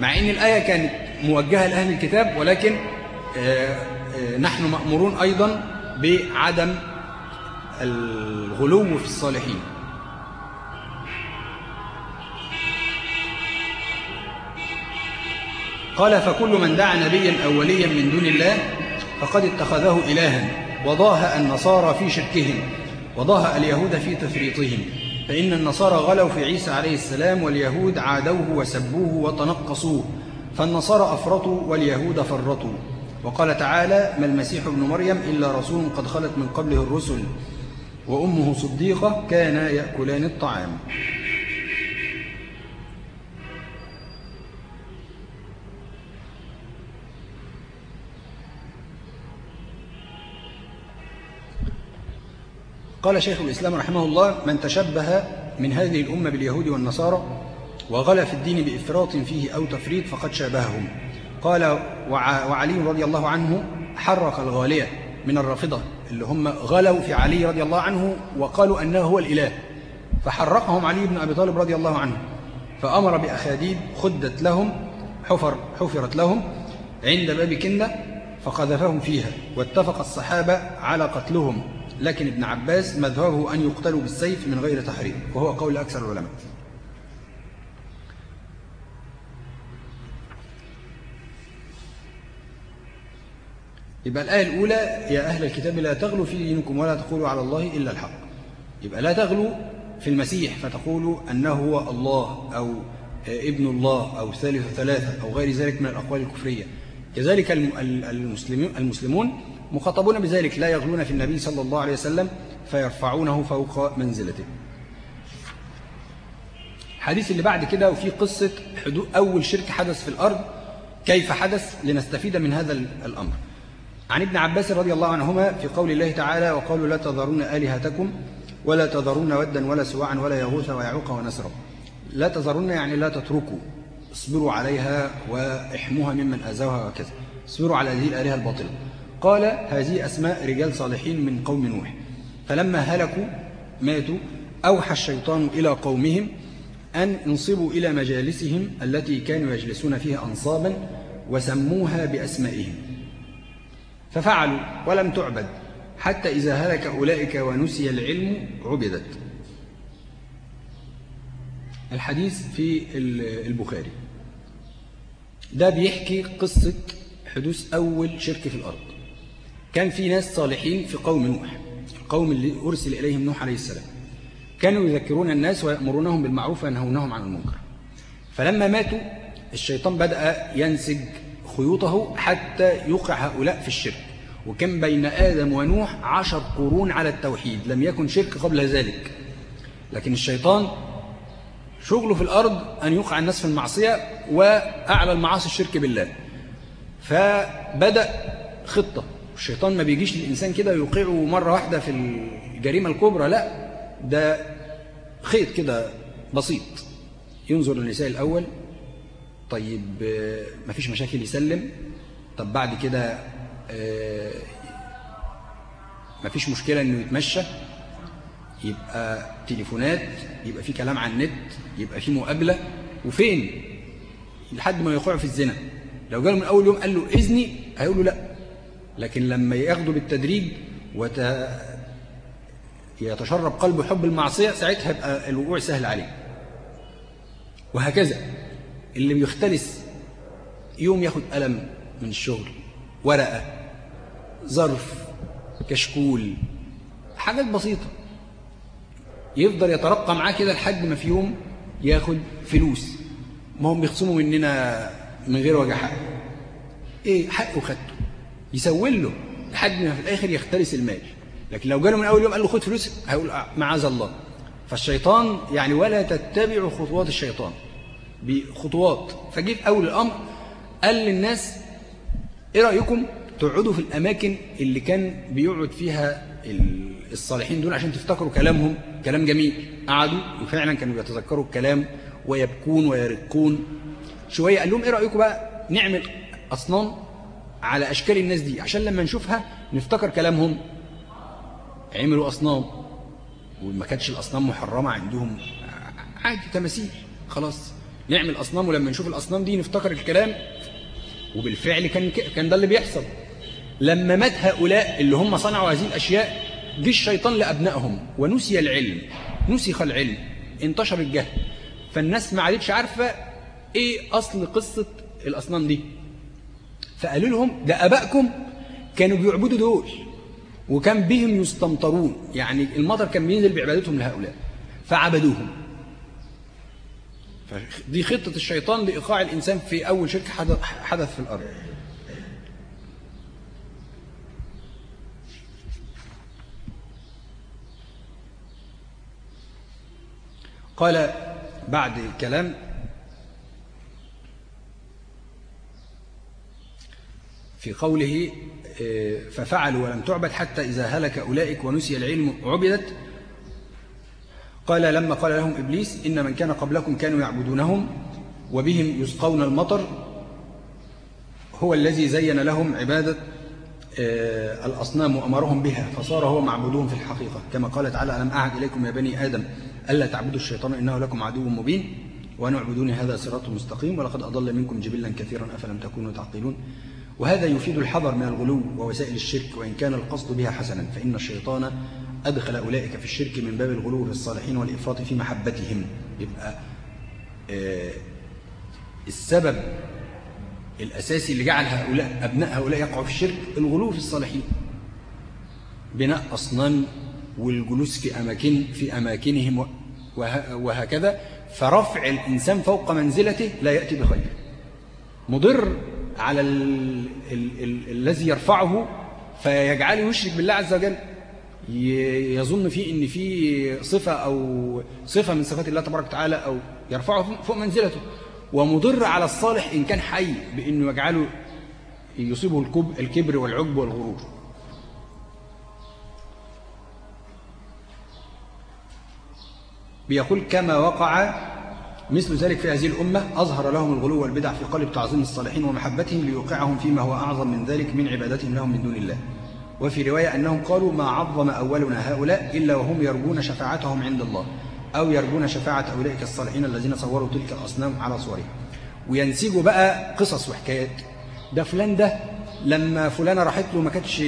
A: مع أن الآية كانت موجهة لأهل الكتاب ولكن آه نحن مأمورون أيضا بعدم الغلو في الصالحين قال فكل من دعا نبيا أوليا من دون الله فقد اتخذه إلها وضاه النصارى في شركهم وضاه اليهود في تفريطهم فإن النصارى غلوا في عيسى عليه السلام واليهود عادوه وسبوه وتنقصوه فالنصارى أفرطوا واليهود فرطوا وقال تعالى ما المسيح ابن مريم إلا رسول قد خلت من قبله الرسل وأمه صديقة كانا يأكلان الطعام قال شيخ الإسلام رحمه الله من تشبه من هذه الأمة باليهود والنصارى وغلا في الدين بإفراط فيه أو تفريط فقد شابههم قال وعلي رضي الله عنه حرق الغالية من الرافضة اللي هم غلوا في علي رضي الله عنه وقالوا أنه هو الإله فحرقهم علي بن أبي طالب رضي الله عنه فأمر بأخاديد خدت لهم حفر حفرت لهم عند باب كندة فقذفهم فيها واتفق الصحابة على قتلهم لكن ابن عباس مذهبه أن يقتلوا بالسيف من غير تحريم وهو قول أكثر العلماء يبقى الآية الأولى يا أهل الكتاب لا تغلوا في دينكم ولا تقولوا على الله إلا الحق يبقى لا تغلوا في المسيح فتقولوا أنه هو الله أو ابن الله أو ثالث ثلاثة أو غير ذلك من الأقوال الكفرية كذلك المسلمون مخاطبون بذلك لا يغلون في النبي صلى الله عليه وسلم فيرفعونه فوق منزلته الحديث اللي بعد كده وفي قصة حدوث أول شرك حدث في الأرض كيف حدث لنستفيد من هذا الأمر عن ابن عباس رضي الله عنهما في قول الله تعالى وقالوا لا تذرون آلهتكم ولا تذرون ودا ولا سواعا ولا يغوث ويعوق ونسرا لا تذرون يعني لا تتركوا اصبروا عليها واحموها ممن أذاها وكذا اصبروا على هذه الآلهة الباطلة قال هذه أسماء رجال صالحين من قوم نوح فلما هلكوا ماتوا أوحى الشيطان إلى قومهم أن انصبوا إلى مجالسهم التي كانوا يجلسون فيها أنصابا وسموها بأسمائهم ففعلوا ولم تعبد حتى إذا هلك أولئك ونسي العلم عبدت الحديث في البخاري ده بيحكي قصة حدوث أول شرك في الأرض كان في ناس صالحين في قوم نوح القوم اللي أرسل إليهم نوح عليه السلام كانوا يذكرون الناس ويأمرونهم بالمعروف وينهونهم عن المنكر فلما ماتوا الشيطان بدأ ينسج خيوطه حتى يوقع هؤلاء في الشرك وكان بين آدم ونوح عشر قرون على التوحيد لم يكن شرك قبل ذلك لكن الشيطان شغله في الأرض أن يوقع الناس في المعصية وأعلى المعاصي الشرك بالله فبدأ خطة الشيطان ما بيجيش للإنسان كده يوقعه مرة واحدة في الجريمة الكبرى لا ده خيط كده بسيط ينظر للنساء الأول طيب آه، مفيش مشاكل يسلم طب بعد كده آه، مفيش مشكلة انه يتمشى يبقى تليفونات يبقى في كلام على النت يبقى في مقابلة وفين لحد ما يقع في الزنا لو جاله من اول يوم قال له اذني هيقول له لا لكن لما ياخده بالتدريج وت... يتشرب قلبه حب المعصية ساعتها يبقى الوقوع سهل عليه وهكذا اللي بيختلس يوم ياخد قلم من الشغل ورقة ظرف كشكول حاجات بسيطة يفضل يترقى معاه كده لحد ما في يوم ياخد فلوس ما هم بيخصموا مننا من غير وجه حق ايه حقه خدته يسول له لحد ما في الاخر يختلس المال لكن لو جاله من اول يوم قال له خد فلوس هيقول آه، معاذ الله فالشيطان يعني ولا تتبعوا خطوات الشيطان بخطوات فجه أول الأمر قال للناس إيه رأيكم تقعدوا في الأماكن اللي كان بيقعد فيها الصالحين دول عشان تفتكروا كلامهم كلام جميل قعدوا وفعلا كانوا بيتذكروا الكلام ويبكون ويرقون شوية قال لهم إيه رأيكم بقى نعمل أصنام على أشكال الناس دي عشان لما نشوفها نفتكر كلامهم عملوا أصنام وما كانتش الأصنام محرمة عندهم عادي تماثيل خلاص نعمل أصنام ولما نشوف الأصنام دي نفتكر الكلام وبالفعل كان كان ده اللي بيحصل لما مات هؤلاء اللي هم صنعوا هذه الأشياء جه الشيطان لأبنائهم ونسي العلم نسخ العلم انتشر الجهل فالناس ما عادتش عارفة إيه أصل قصة الأصنام دي فقالوا لهم ده أبائكم كانوا بيعبدوا دول وكان بهم يستمطرون يعني المطر كان بينزل بعبادتهم لهؤلاء فعبدوهم دي خطة الشيطان لإيقاع الإنسان في أول شرك حدث في الأرض قال بعد الكلام في قوله آه، ففعلوا ولم تعبد حتى إذا هلك أولئك ونسي العلم عبدت قال لما قال لهم إبليس إن من كان قبلكم كانوا يعبدونهم وبهم يسقون المطر هو الذي زين لهم عبادة آه، الأصنام وأمرهم بها فصار هو معبودهم في الحقيقة كما قال تعالى ألم أعد إليكم يا بني آدم ألا تعبدوا الشيطان إنه لكم عدو مبين وأن اعبدوني هذا صراط مستقيم ولقد أضل منكم جبلا كثيرا أفلم تكونوا تعقلون وهذا يفيد الحذر من الغلو ووسائل الشرك وإن كان القصد بها حسنا فإن الشيطان أدخل أولئك في الشرك من باب الغلو في الصالحين والإفراط في محبتهم يبقى آه، السبب الأساسي اللي جعل هؤلاء أبناء هؤلاء يقعوا في الشرك الغلو في الصالحين بناء أصنام والجلوس في أماكن في أماكنهم وهكذا فرفع الإنسان فوق منزلته لا يأتي بخير مضر على الذي يرفعه فيجعله يشرك بالله عز وجل يظن فيه ان في صفة او صفة من صفات الله تبارك وتعالى او يرفعه فوق منزلته ومضر على الصالح ان كان حي بانه يجعله يصيبه الكبر والعجب والغرور بيقول كما وقع مثل ذلك في هذه الأمة أظهر لهم الغلو والبدع في قلب تعظيم الصالحين ومحبتهم ليوقعهم فيما هو أعظم من ذلك من عبادتهم لهم من دون الله وفي رواية أنهم قالوا ما عظم أولنا هؤلاء إلا وهم يرجون شفاعتهم عند الله أو يرجون شفاعة أولئك الصالحين الذين صوروا تلك الأصنام على صورها وينسجوا بقى قصص وحكايات ده فلان ده لما فلانة راحت له ما كانتش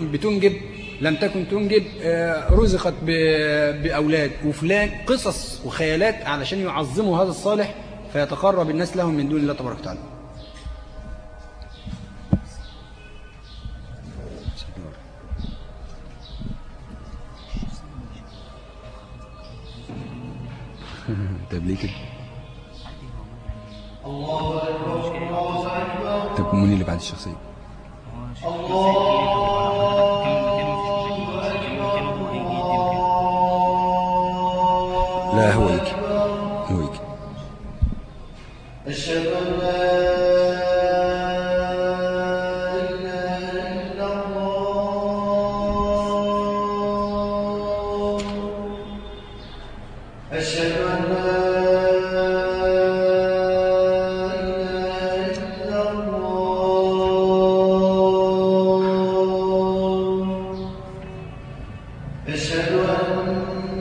A: بتنجب لم تكن تنجب آه، رزقت بأولاد وفلان قصص وخيالات علشان يعظموا هذا الصالح فيتقرب الناس لهم من دون الله تبارك وتعالى طب ليه كده الله اكبر الله اكبر طب مين اللي بعد الشخصيه الله لهم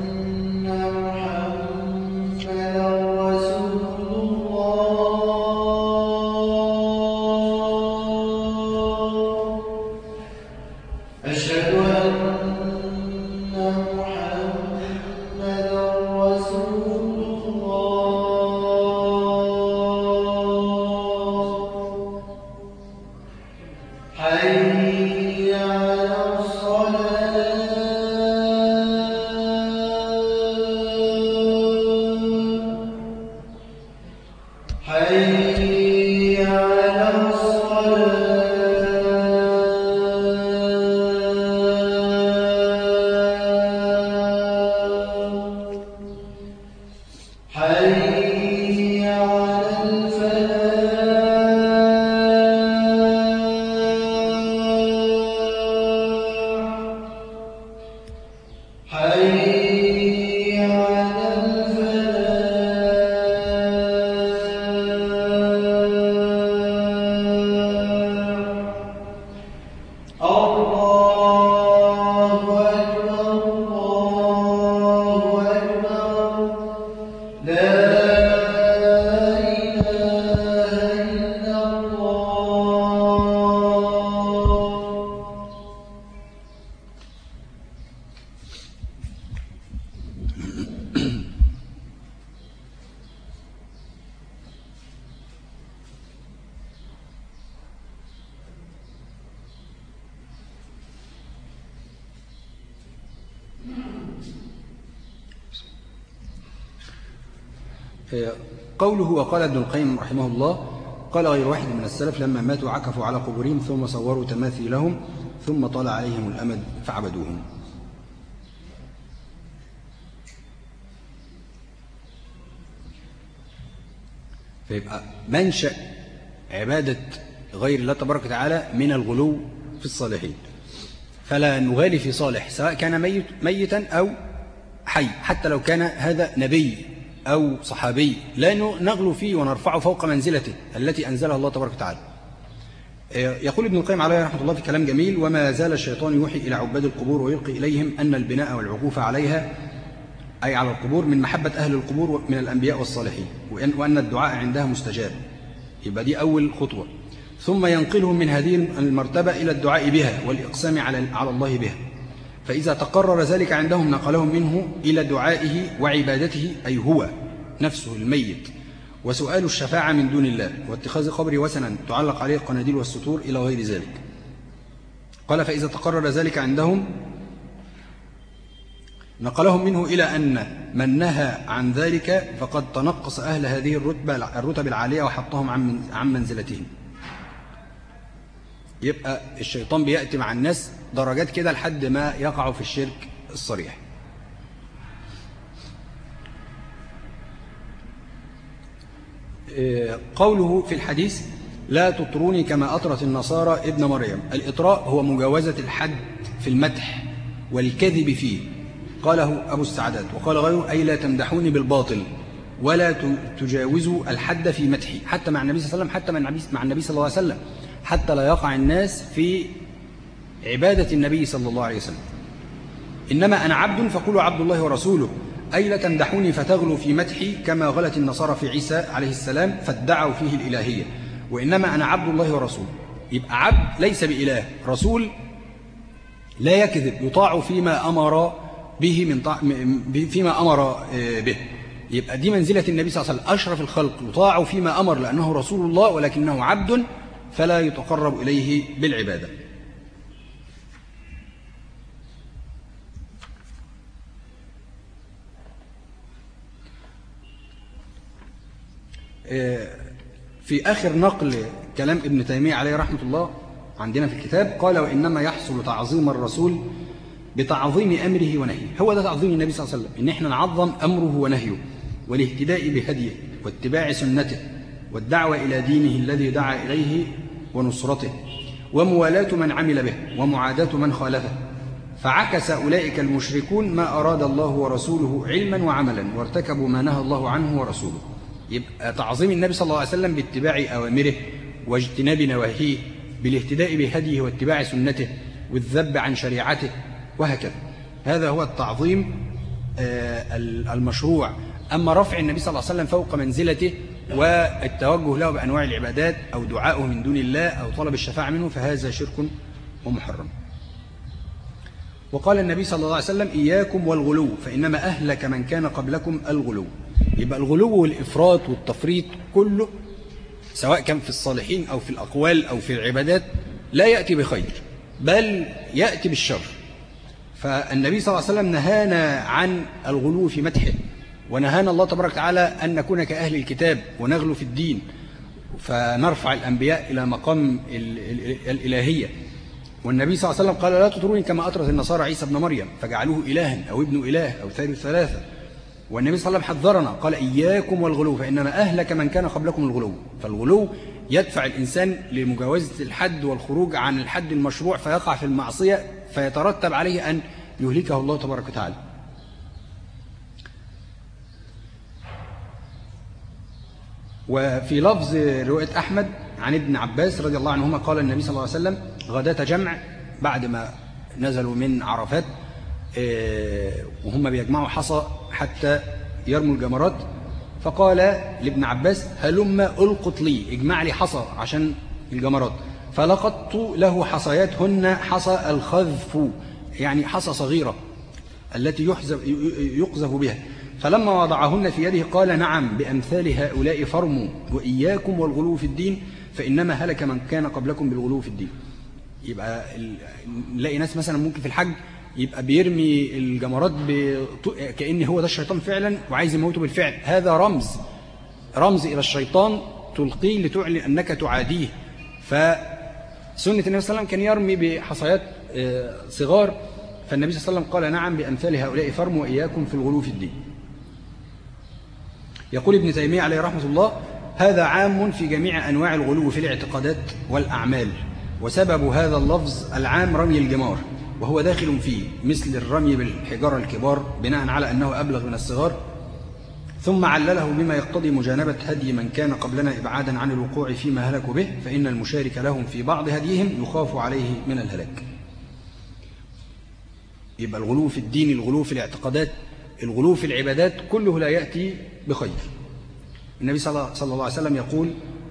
A: آه، قوله وقال ابن القيم رحمه الله قال غير واحد من السلف لما ماتوا عكفوا على قبورهم ثم صوروا تماثيلهم ثم طال عليهم الأمد فعبدوهم فيبقى منشأ عبادة غير الله تبارك وتعالى من الغلو في الصالحين فلا نغالي في صالح سواء كان ميت ميتا أو حي حتى لو كان هذا نبي أو صحابي لا نغلو فيه ونرفعه فوق منزلته التي أنزلها الله تبارك وتعالى آه، يقول ابن القيم عليه رحمه الله في كلام جميل وما زال الشيطان يوحي إلى عباد القبور ويلقي إليهم أن البناء والعكوف عليها أي على القبور من محبة أهل القبور من الأنبياء والصالحين وأن الدعاء عندها مستجاب يبقى دي أول خطوة ثم ينقلهم من هذه المرتبة إلى الدعاء بها والإقسام على الله بها فإذا تقرر ذلك عندهم نقلهم منه إلى دعائه وعبادته أي هو نفسه الميت وسؤال الشفاعة من دون الله واتخاذ قبره وسنا تعلق عليه القناديل والسطور إلى غير ذلك قال فإذا تقرر ذلك عندهم نقلهم منه إلى أن من نهى عن ذلك فقد تنقص أهل هذه الرتبة الرتب العالية وحطهم عن منزلتهم يبقى الشيطان بيأتي مع الناس درجات كده لحد ما يقعوا في الشرك الصريح آه، قوله في الحديث لا تطروني كما أطرت النصارى ابن مريم الإطراء هو مجاوزة الحد في المدح والكذب فيه قاله أبو السعدات وقال غيره أي لا تمدحوني بالباطل ولا تجاوزوا الحد في مدحي حتى مع النبي صلى الله عليه وسلم حتى مع النبي صلى الله عليه وسلم حتى لا يقع الناس في عبادة النبي صلى الله عليه وسلم إنما أنا عبد فقولوا عبد الله ورسوله أي لا تمدحوني فتغلوا في مدحي كما غلت النصارى في عيسى عليه السلام فادعوا فيه الإلهية وإنما أنا عبد الله ورسوله يبقى عبد ليس بإله رسول لا يكذب يطاع فيما أمر به من طع... فيما أمر آه، به يبقى دي منزلة النبي صلى الله عليه وسلم أشرف الخلق يطاع فيما أمر لأنه رسول الله ولكنه عبد فلا يتقرب إليه بالعبادة آه، في آخر نقل كلام ابن تيمية عليه رحمة الله عندنا في الكتاب قال وإنما يحصل تعظيم الرسول بتعظيم أمره ونهيه هو ده تعظيم النبي صلى الله عليه وسلم إن إحنا نعظم أمره ونهيه والاهتداء بهديه واتباع سنته والدعوة إلى دينه الذي دعا إليه ونصرته وموالاة من عمل به ومعاداة من خالفه فعكس أولئك المشركون ما أراد الله ورسوله علما وعملا وارتكبوا ما نهى الله عنه ورسوله يبقى تعظيم النبي صلى الله عليه وسلم باتباع أوامره واجتناب نواهيه بالاهتداء بهديه واتباع سنته والذب عن شريعته وهكذا هذا هو التعظيم آه، المشروع أما رفع النبي صلى الله عليه وسلم فوق منزلته والتوجه له بأنواع العبادات أو دعائه من دون الله أو طلب الشفاعة منه فهذا شرك ومحرم وقال النبي صلى الله عليه وسلم إياكم والغلو فإنما أهلك من كان قبلكم الغلو يبقى الغلو والإفراط والتفريط كله سواء كان في الصالحين أو في الأقوال أو في العبادات لا يأتي بخير بل يأتي بالشر فالنبي صلى الله عليه وسلم نهانا عن الغلو في مدحه ونهانا الله تبارك وتعالى أن نكون كأهل الكتاب ونغلو في الدين فنرفع الأنبياء إلى مقام الإلهية والنبي صلى الله عليه وسلم قال لا تطروني كما أطرت النصارى عيسى بن مريم فجعلوه إلها أو ابن إله أو ثالث ثلاثة والنبي صلى الله عليه وسلم حذرنا قال إياكم والغلو فإنما أهلك من كان قبلكم الغلو فالغلو يدفع الإنسان لمجاوزة الحد والخروج عن الحد المشروع فيقع في المعصية فيترتب عليه أن يهلكه الله تبارك وتعالى وفي لفظ رواية أحمد عن ابن عباس رضي الله عنهما قال النبي صلى الله عليه وسلم غداة جمع بعد ما نزلوا من عرفات إيه، وهم بيجمعوا حصى حتى يرموا الجمرات فقال لابن عباس هلم ألقط لي اجمع لي حصى عشان الجمرات فلقطت له حصيات هن حصى الخذف يعني حصى صغيرة التي يحزف يقذف بها فلما وضعهن في يده قال نعم بأمثال هؤلاء فرموا وإياكم والغلو في الدين فإنما هلك من كان قبلكم بالغلو في الدين يبقى نلاقي ناس مثلا ممكن في الحج يبقى بيرمي الجمرات كأن هو ده الشيطان فعلا وعايز يموته بالفعل هذا رمز رمز إلى الشيطان تلقيه لتعلن أنك تعاديه فسنة النبي صلى الله عليه وسلم كان يرمي بحصيات آه، صغار فالنبي صلى الله عليه وسلم قال نعم بأمثال هؤلاء فرموا إياكم في الغلو في الدين يقول ابن تيمية عليه رحمة الله هذا عام في جميع أنواع الغلو في الاعتقادات والأعمال وسبب هذا اللفظ العام رمي الجمار وهو داخل فيه مثل الرمي بالحجارة الكبار بناء على أنه أبلغ من الصغار ثم علله بما يقتضي مجانبة هدي من كان قبلنا إبعادا عن الوقوع فيما هلكوا به فإن المشارك لهم في بعض هديهم يخاف عليه من الهلاك يبقى الغلو في الدين الغلو في الاعتقادات الغلو في العبادات كله لا يأتي بخير النبي صلى الله عليه وسلم يقول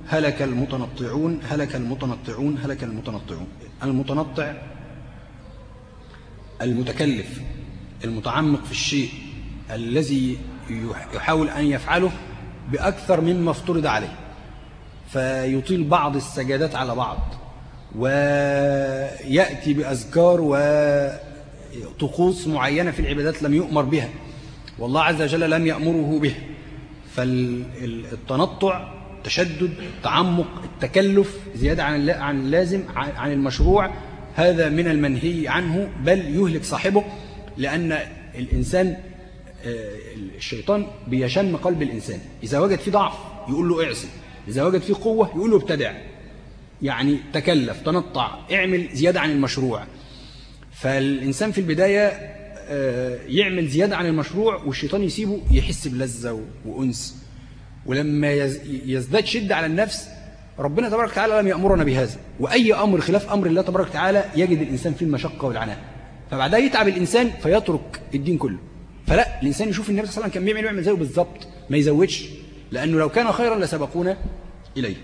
A: هلك المتنطعون هلك المتنطعون هلك المتنطعون المتنطع المتكلف المتعمق في الشيء الذي يحاول أن يفعله بأكثر مما افترض عليه فيطيل بعض السجادات على بعض ويأتي بأذكار وطقوس معينة في العبادات لم يؤمر بها والله عز وجل لم يأمره بها فالتنطع تشدد تعمق التكلف زيادة عن عن اللازم عن المشروع هذا من المنهي عنه بل يهلك صاحبه لأن الإنسان آه، الشيطان بيشن قلب الإنسان إذا وجد فيه ضعف يقول له اعصي إذا وجد فيه قوة يقول له ابتدع يعني تكلف تنطع اعمل زيادة عن المشروع فالإنسان في البداية آه، يعمل زيادة عن المشروع والشيطان يسيبه يحس بلذة وأنس ولما يزداد شدة على النفس ربنا تبارك وتعالى لم يأمرنا بهذا وأي أمر خلاف أمر الله تبارك وتعالى يجد الإنسان فيه المشقة والعناء فبعدها يتعب الإنسان فيترك الدين كله فلا الإنسان يشوف النبي صلى الله عليه وسلم كان بيعمل ويعمل زيه بالظبط ما يزودش لأنه لو كان خيرا لسبقونا إليه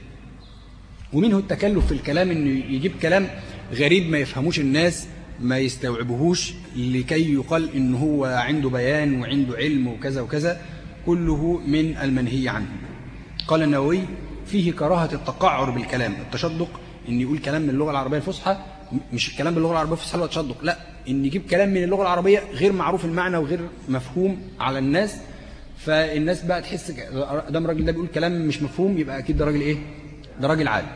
A: ومنه التكلف في الكلام أنه يجيب كلام غريب ما يفهموش الناس ما يستوعبهوش لكي يقال إن هو عنده بيان وعنده علم وكذا وكذا كله من المنهي عنه قال النووي فيه كراهة التقعر بالكلام التشدق إن يقول كلام من اللغة العربية الفصحى مش الكلام باللغة العربية الفصحى هو تشدق لا إن يجيب كلام من اللغة العربية غير معروف المعنى وغير مفهوم على الناس فالناس بقى تحس ده الراجل ده بيقول كلام مش مفهوم يبقى أكيد ده راجل إيه؟ ده راجل عالم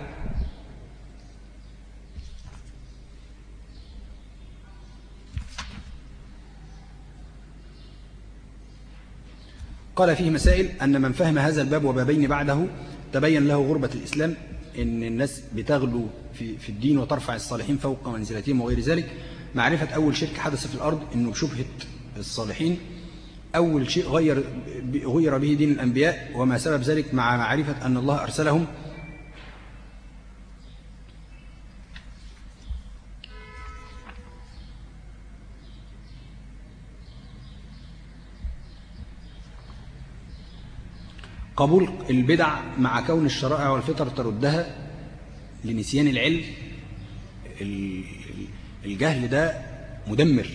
A: قال فيه مسائل أن من فهم هذا الباب وبابين بعده تبين له غربة الإسلام إن الناس بتغلو في, في الدين وترفع الصالحين فوق منزلتهم وغير ذلك معرفة أول شرك حدث في الأرض أنه بشبهة الصالحين أول شيء غير, غير به دين الأنبياء وما سبب ذلك مع معرفة أن الله أرسلهم قبول البدع مع كون الشرائع والفطر تردها لنسيان العلم الجهل ده مدمر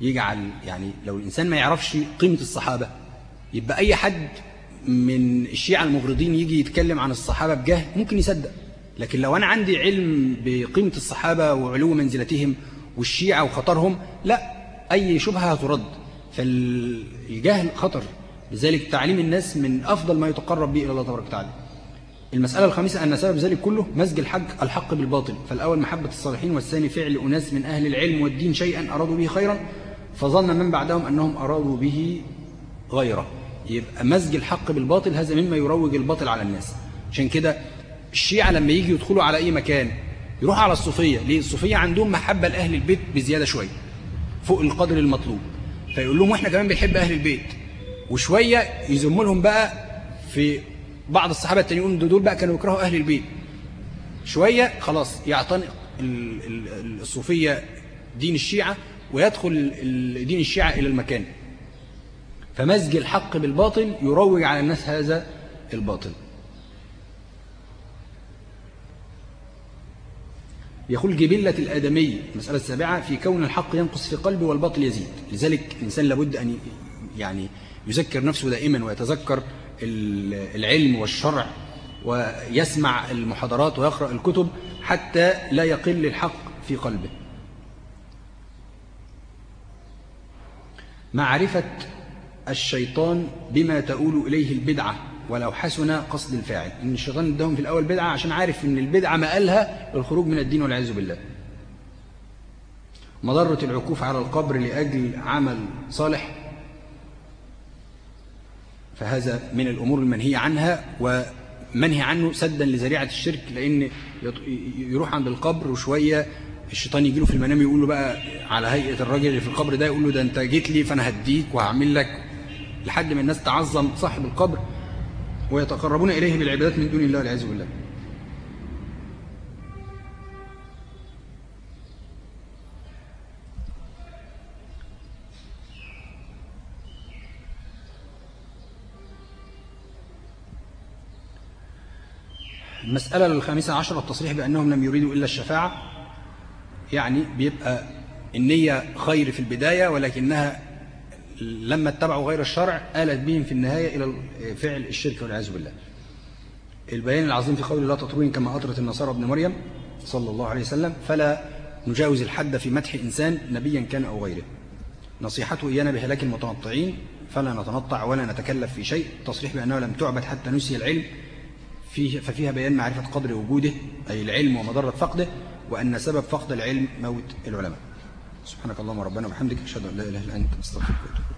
A: يجعل يعني لو الإنسان ما يعرفش قيمة الصحابة يبقى أي حد من الشيعة المغرضين يجي يتكلم عن الصحابة بجهل ممكن يصدق لكن لو أنا عندي علم بقيمة الصحابة وعلو منزلتهم والشيعة وخطرهم لا أي شبهة ترد فالجهل خطر لذلك تعليم الناس من أفضل ما يتقرب به إلى الله تبارك وتعالى المسألة الخامسة أن سبب ذلك كله مزج الحق الحق بالباطل فالأول محبة الصالحين والثاني فعل أناس من أهل العلم والدين شيئا أرادوا به خيرا فظن من بعدهم أنهم أرادوا به غيره يبقى مزج الحق بالباطل هذا مما يروج الباطل على الناس عشان كده الشيعة لما يجي يدخلوا على أي مكان يروح على الصوفية ليه الصوفية عندهم محبة لأهل البيت بزيادة شوية فوق القدر المطلوب فيقول لهم واحنا كمان بنحب أهل البيت وشوية يذموا لهم بقى في بعض الصحابة التانيين يقولوا دول بقى كانوا يكرهوا أهل البيت شوية خلاص يعتنق الصوفية دين الشيعة ويدخل دين الشيعة إلى المكان فمزج الحق بالباطل يروج على الناس هذا الباطل يقول جبلة الآدمي المسألة السابعة في كون الحق ينقص في قلبه والباطل يزيد لذلك الإنسان لابد أن يعني يذكر نفسه دائما ويتذكر العلم والشرع ويسمع المحاضرات ويقرأ الكتب حتى لا يقل الحق في قلبه معرفة الشيطان بما تؤول إليه البدعة ولو حسن قصد الفاعل إن الشيطان ادهم في الأول بدعة عشان عارف إن البدعة مقالها الخروج من الدين والعياذ بالله مضرة العكوف على القبر لأجل عمل صالح فهذا من الأمور المنهية عنها ومنهي عنه سدا لذريعة الشرك لأن يروح عند القبر وشوية الشيطان يجي له في المنام يقول له بقى على هيئة الراجل اللي في القبر ده يقول له ده أنت جيت لي فأنا هديك وهعمل لك لحد ما الناس تعظم صاحب القبر ويتقربون إليه بالعبادات من دون الله والعياذ بالله المسألة الخامسة عشرة التصريح بأنهم لم يريدوا إلا الشفاعة يعني بيبقى النية خير في البداية ولكنها لما اتبعوا غير الشرع آلت بهم في النهاية إلى فعل الشرك والعياذ بالله البيان العظيم في قول لا تطوين كما أطرت النصارى ابن مريم صلى الله عليه وسلم فلا نجاوز الحد في مدح إنسان نبيا كان أو غيره نصيحته إيانا بهلاك المتنطعين فلا نتنطع ولا نتكلف في شيء تصريح بأنه لم تعبد حتى نسي العلم فيه ففيها بيان معرفة قدر وجوده أي العلم ومضرة فقده وأن سبب فقد العلم موت العلماء سبحانك اللهم ربنا وبحمدك أشهد أن لا إله إلا أنت أستغفرك